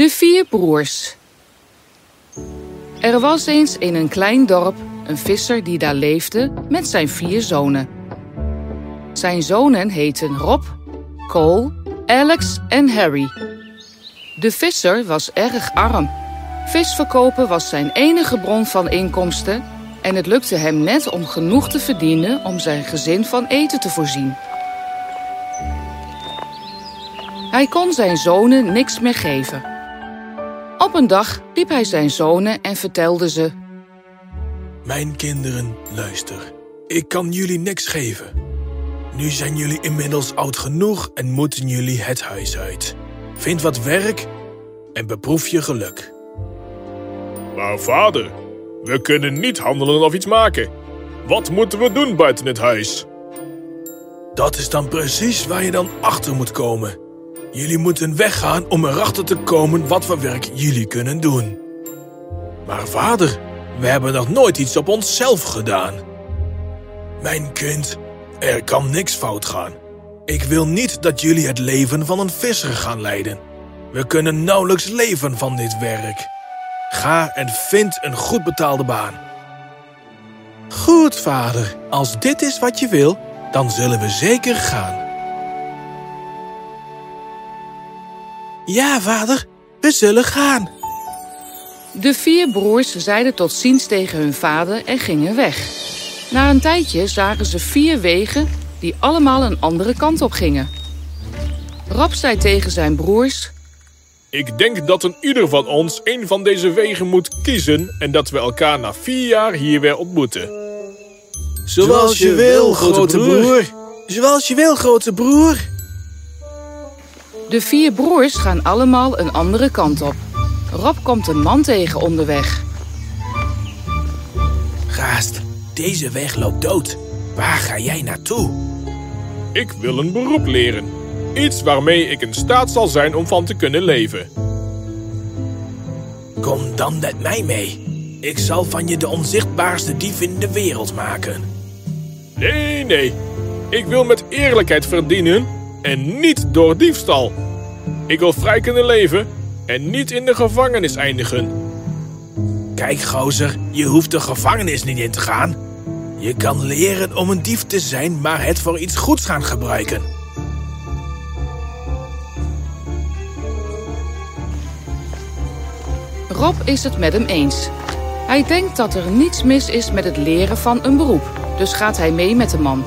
De vier broers. Er was eens in een klein dorp een visser die daar leefde met zijn vier zonen. Zijn zonen heten Rob, Cole, Alex en Harry. De visser was erg arm. Vis verkopen was zijn enige bron van inkomsten en het lukte hem net om genoeg te verdienen om zijn gezin van eten te voorzien. Hij kon zijn zonen niks meer geven. Op een dag liep hij zijn zonen en vertelde ze: Mijn kinderen, luister. Ik kan jullie niks geven. Nu zijn jullie inmiddels oud genoeg en moeten jullie het huis uit. Vind wat werk en beproef je geluk. Maar vader, we kunnen niet handelen of iets maken. Wat moeten we doen buiten het huis? Dat is dan precies waar je dan achter moet komen. Jullie moeten weggaan om erachter te komen wat voor werk jullie kunnen doen. Maar vader, we hebben nog nooit iets op onszelf gedaan. Mijn kind, er kan niks fout gaan. Ik wil niet dat jullie het leven van een visser gaan leiden. We kunnen nauwelijks leven van dit werk. Ga en vind een goed betaalde baan. Goed, vader. Als dit is wat je wil, dan zullen we zeker gaan. Ja, vader, we zullen gaan. De vier broers zeiden tot ziens tegen hun vader en gingen weg. Na een tijdje zagen ze vier wegen die allemaal een andere kant op gingen. Rob zei tegen zijn broers: Ik denk dat een ieder van ons een van deze wegen moet kiezen en dat we elkaar na vier jaar hier weer ontmoeten. Zoals je wil, grote broer. Zoals je wil, grote broer. De vier broers gaan allemaal een andere kant op. Rob komt een man tegen onderweg. Gaast, deze weg loopt dood. Waar ga jij naartoe? Ik wil een beroep leren. Iets waarmee ik in staat zal zijn om van te kunnen leven. Kom dan met mij mee. Ik zal van je de onzichtbaarste dief in de wereld maken. Nee, nee. Ik wil met eerlijkheid verdienen en niet door diefstal. Ik wil vrij kunnen leven en niet in de gevangenis eindigen. Kijk, gozer, je hoeft de gevangenis niet in te gaan. Je kan leren om een dief te zijn, maar het voor iets goeds gaan gebruiken. Rob is het met hem eens. Hij denkt dat er niets mis is met het leren van een beroep, dus gaat hij mee met de man.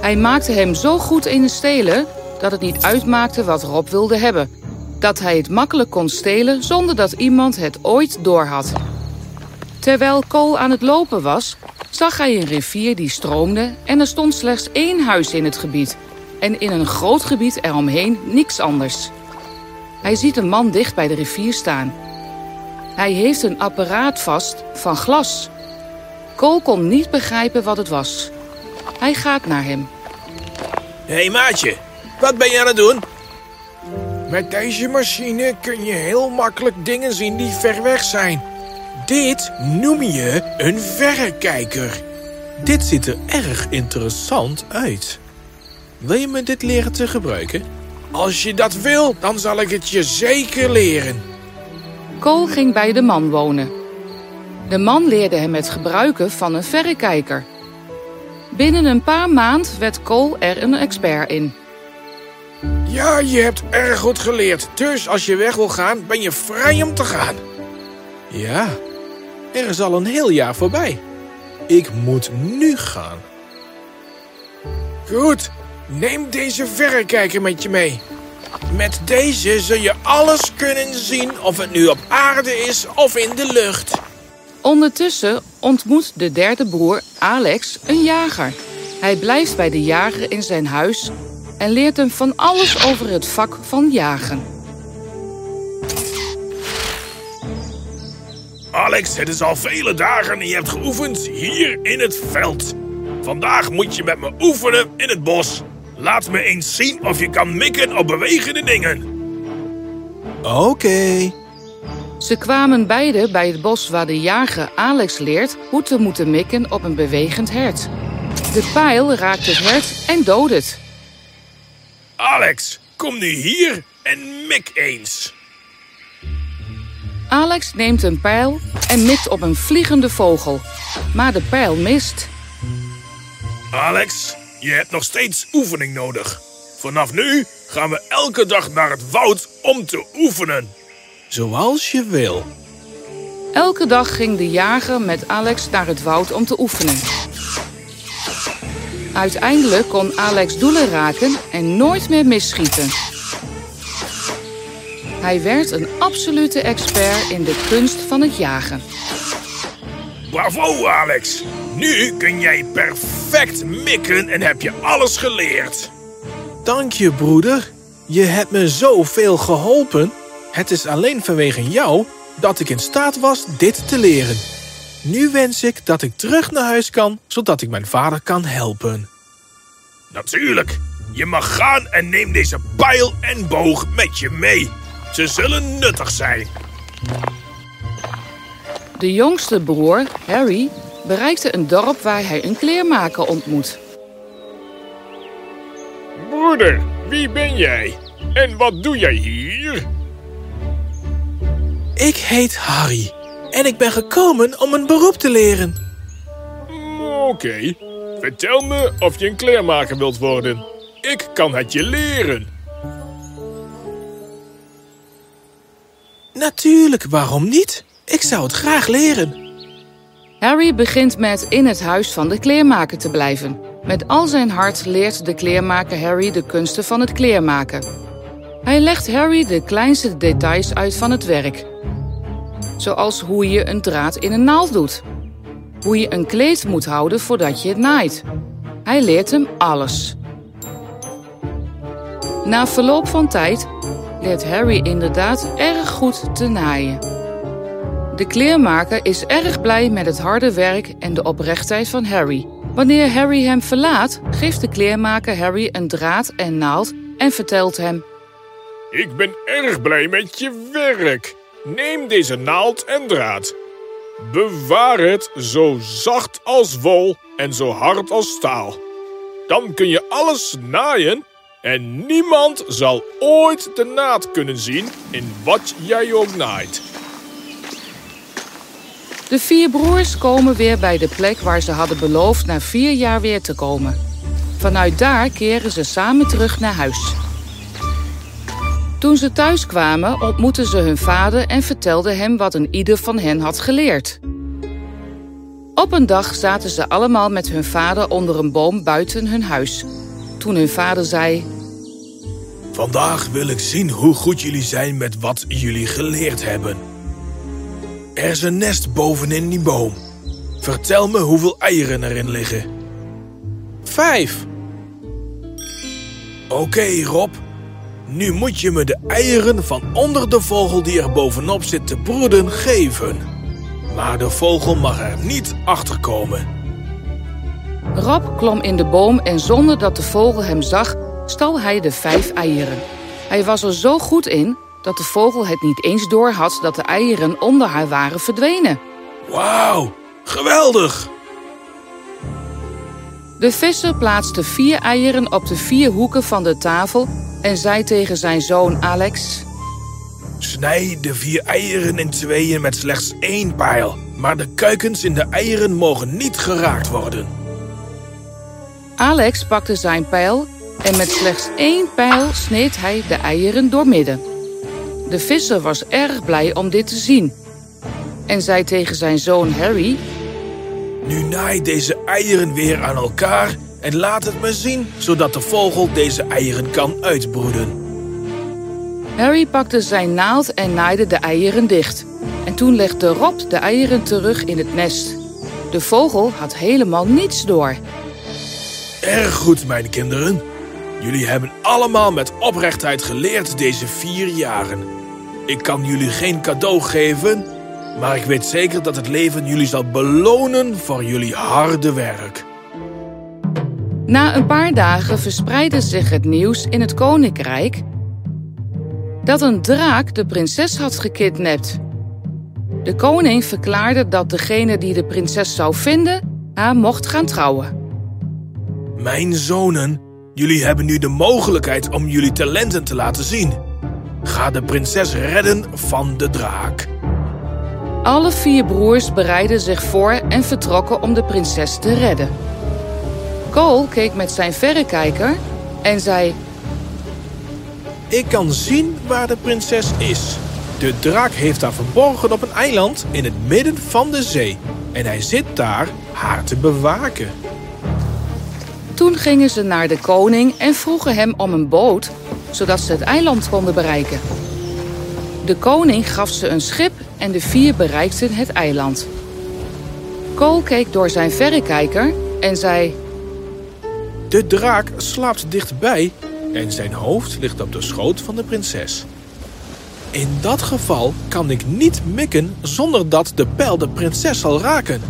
Hij maakte hem zo goed in het stelen dat het niet uitmaakte wat Rob wilde hebben. Dat hij het makkelijk kon stelen zonder dat iemand het ooit doorhad. Terwijl Cole aan het lopen was, zag hij een rivier die stroomde en er stond slechts één huis in het gebied. En in een groot gebied eromheen niks anders. Hij ziet een man dicht bij de rivier staan. Hij heeft een apparaat vast van glas. Cole kon niet begrijpen wat het was. Hij gaat naar hem. Hé hey, maatje, wat ben je aan het doen? Met deze machine kun je heel makkelijk dingen zien die ver weg zijn. Dit noem je een verrekijker. Dit ziet er erg interessant uit. Wil je me dit leren te gebruiken? Als je dat wil, dan zal ik het je zeker leren. Cole ging bij de man wonen. De man leerde hem het gebruiken van een verrekijker. Binnen een paar maanden werd Cole er een expert in. Ja, je hebt erg goed geleerd. Dus als je weg wil gaan, ben je vrij om te gaan. Ja, er is al een heel jaar voorbij. Ik moet nu gaan. Goed, neem deze verrekijker met je mee. Met deze zul je alles kunnen zien of het nu op aarde is of in de lucht. Ondertussen ontmoet de derde broer, Alex, een jager. Hij blijft bij de jager in zijn huis en leert hem van alles over het vak van jagen. Alex, het is al vele dagen en je hebt geoefend hier in het veld. Vandaag moet je met me oefenen in het bos. Laat me eens zien of je kan mikken op bewegende dingen. Oké. Ze kwamen beide bij het bos waar de jager Alex leert hoe te moeten mikken op een bewegend hert. De pijl raakt het hert en doodt het. Alex, kom nu hier en mik eens. Alex neemt een pijl en mikt op een vliegende vogel. Maar de pijl mist. Alex, je hebt nog steeds oefening nodig. Vanaf nu gaan we elke dag naar het woud om te oefenen. Zoals je wil. Elke dag ging de jager met Alex naar het woud om te oefenen. Uiteindelijk kon Alex doelen raken en nooit meer misschieten. Hij werd een absolute expert in de kunst van het jagen. Bravo, Alex. Nu kun jij perfect mikken en heb je alles geleerd. Dank je, broeder. Je hebt me zoveel geholpen. Het is alleen vanwege jou dat ik in staat was dit te leren. Nu wens ik dat ik terug naar huis kan, zodat ik mijn vader kan helpen. Natuurlijk. Je mag gaan en neem deze pijl en boog met je mee. Ze zullen nuttig zijn. De jongste broer, Harry, bereikte een dorp waar hij een kleermaker ontmoet. Broeder, wie ben jij? En wat doe jij hier? Ik heet Harry en ik ben gekomen om een beroep te leren. Oké, vertel me of je een kleermaker wilt worden. Ik kan het je leren. Natuurlijk, waarom niet? Ik zou het graag leren. Harry begint met in het huis van de kleermaker te blijven. Met al zijn hart leert de kleermaker Harry de kunsten van het kleermaken. Hij legt Harry de kleinste details uit van het werk. Zoals hoe je een draad in een naald doet. Hoe je een kleed moet houden voordat je het naait. Hij leert hem alles. Na verloop van tijd leert Harry inderdaad erg goed te naaien. De kleermaker is erg blij met het harde werk en de oprechtheid van Harry. Wanneer Harry hem verlaat, geeft de kleermaker Harry een draad en naald en vertelt hem... Ik ben erg blij met je werk. Neem deze naald en draad. Bewaar het zo zacht als wol en zo hard als staal. Dan kun je alles naaien en niemand zal ooit de naad kunnen zien in wat jij ook naait. De vier broers komen weer bij de plek waar ze hadden beloofd na vier jaar weer te komen. Vanuit daar keren ze samen terug naar huis. Toen ze thuis kwamen, ontmoetten ze hun vader en vertelden hem wat een ieder van hen had geleerd. Op een dag zaten ze allemaal met hun vader onder een boom buiten hun huis. Toen hun vader zei: Vandaag wil ik zien hoe goed jullie zijn met wat jullie geleerd hebben. Er is een nest bovenin die boom. Vertel me hoeveel eieren erin liggen. Vijf. Oké, Rob. Nu moet je me de eieren van onder de vogel die er bovenop zit te broeden geven. Maar de vogel mag er niet achter komen. Rob klom in de boom en zonder dat de vogel hem zag, stal hij de vijf eieren. Hij was er zo goed in dat de vogel het niet eens door had dat de eieren onder haar waren verdwenen. Wauw, geweldig! De visser plaatste vier eieren op de vier hoeken van de tafel en zei tegen zijn zoon Alex... Snij de vier eieren in tweeën met slechts één pijl. Maar de kuikens in de eieren mogen niet geraakt worden. Alex pakte zijn pijl en met slechts één pijl sneed hij de eieren doormidden. De visser was erg blij om dit te zien. En zei tegen zijn zoon Harry... Nu naai deze eieren weer aan elkaar en laat het me zien... zodat de vogel deze eieren kan uitbroeden. Harry pakte zijn naald en naaide de eieren dicht. En toen legde Rob de eieren terug in het nest. De vogel had helemaal niets door. Erg goed, mijn kinderen. Jullie hebben allemaal met oprechtheid geleerd deze vier jaren. Ik kan jullie geen cadeau geven, maar ik weet zeker dat het leven jullie zal belonen voor jullie harde werk. Na een paar dagen verspreidde zich het nieuws in het koninkrijk dat een draak de prinses had gekidnapt. De koning verklaarde dat degene die de prinses zou vinden haar mocht gaan trouwen. Mijn zonen, jullie hebben nu de mogelijkheid om jullie talenten te laten zien. Ga de prinses redden van de draak. Alle vier broers bereidden zich voor en vertrokken om de prinses te redden. Cole keek met zijn verrekijker en zei... Ik kan zien waar de prinses is. De draak heeft haar verborgen op een eiland in het midden van de zee. En hij zit daar haar te bewaken. Toen gingen ze naar de koning en vroegen hem om een boot, zodat ze het eiland konden bereiken. De koning gaf ze een schip en de vier bereikten het eiland. Cole keek door zijn verrekijker en zei... De draak slaapt dichtbij en zijn hoofd ligt op de schoot van de prinses. In dat geval kan ik niet mikken zonder dat de pijl de prinses zal raken.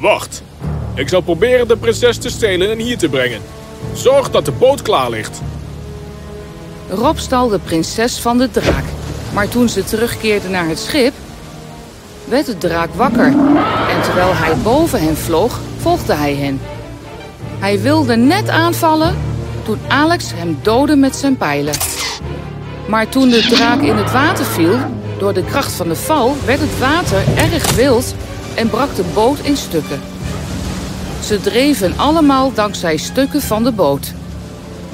Wacht. Ik zal proberen de prinses te stelen en hier te brengen. Zorg dat de boot klaar ligt. Rob stal de prinses van de draak. Maar toen ze terugkeerde naar het schip, werd de draak wakker. En terwijl hij boven hen vloog, volgde hij hen. Hij wilde net aanvallen toen Alex hem doodde met zijn pijlen. Maar toen de draak in het water viel, door de kracht van de val, werd het water erg wild en brak de boot in stukken. Ze dreven allemaal dankzij stukken van de boot.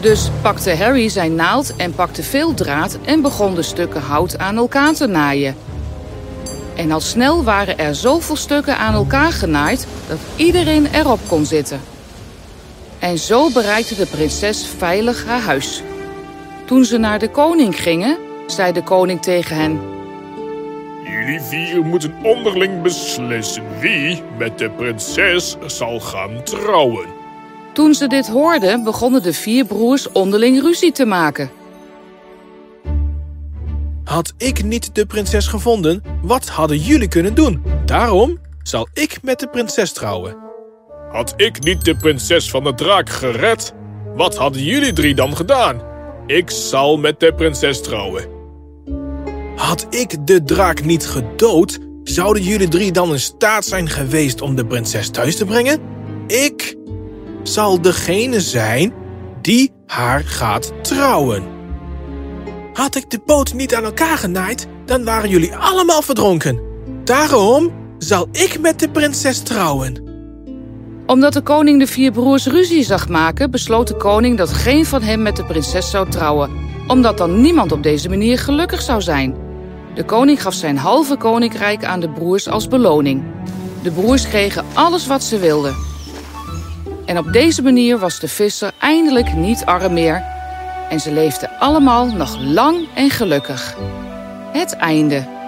Dus pakte Harry zijn naald en pakte veel draad en begon de stukken hout aan elkaar te naaien. En al snel waren er zoveel stukken aan elkaar genaaid dat iedereen erop kon zitten. En zo bereikte de prinses veilig haar huis. Toen ze naar de koning gingen, zei de koning tegen hen... Jullie vier moeten onderling beslissen wie met de prinses zal gaan trouwen. Toen ze dit hoorden, begonnen de vier broers onderling ruzie te maken. Had ik niet de prinses gevonden, wat hadden jullie kunnen doen? Daarom zal ik met de prinses trouwen. Had ik niet de prinses van de draak gered, wat hadden jullie drie dan gedaan? Ik zal met de prinses trouwen. Had ik de draak niet gedood, zouden jullie drie dan in staat zijn geweest om de prinses thuis te brengen? Ik zal degene zijn die haar gaat trouwen. Had ik de boot niet aan elkaar genaaid, dan waren jullie allemaal verdronken. Daarom zal ik met de prinses trouwen. Omdat de koning de vier broers ruzie zag maken, besloot de koning dat geen van hen met de prinses zou trouwen, omdat dan niemand op deze manier gelukkig zou zijn. De koning gaf zijn halve koninkrijk aan de broers als beloning. De broers kregen alles wat ze wilden. En op deze manier was de visser eindelijk niet arm meer en ze leefden allemaal nog lang en gelukkig. Het einde.